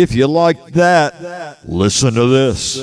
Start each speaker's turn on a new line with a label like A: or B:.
A: If you like that, listen to this.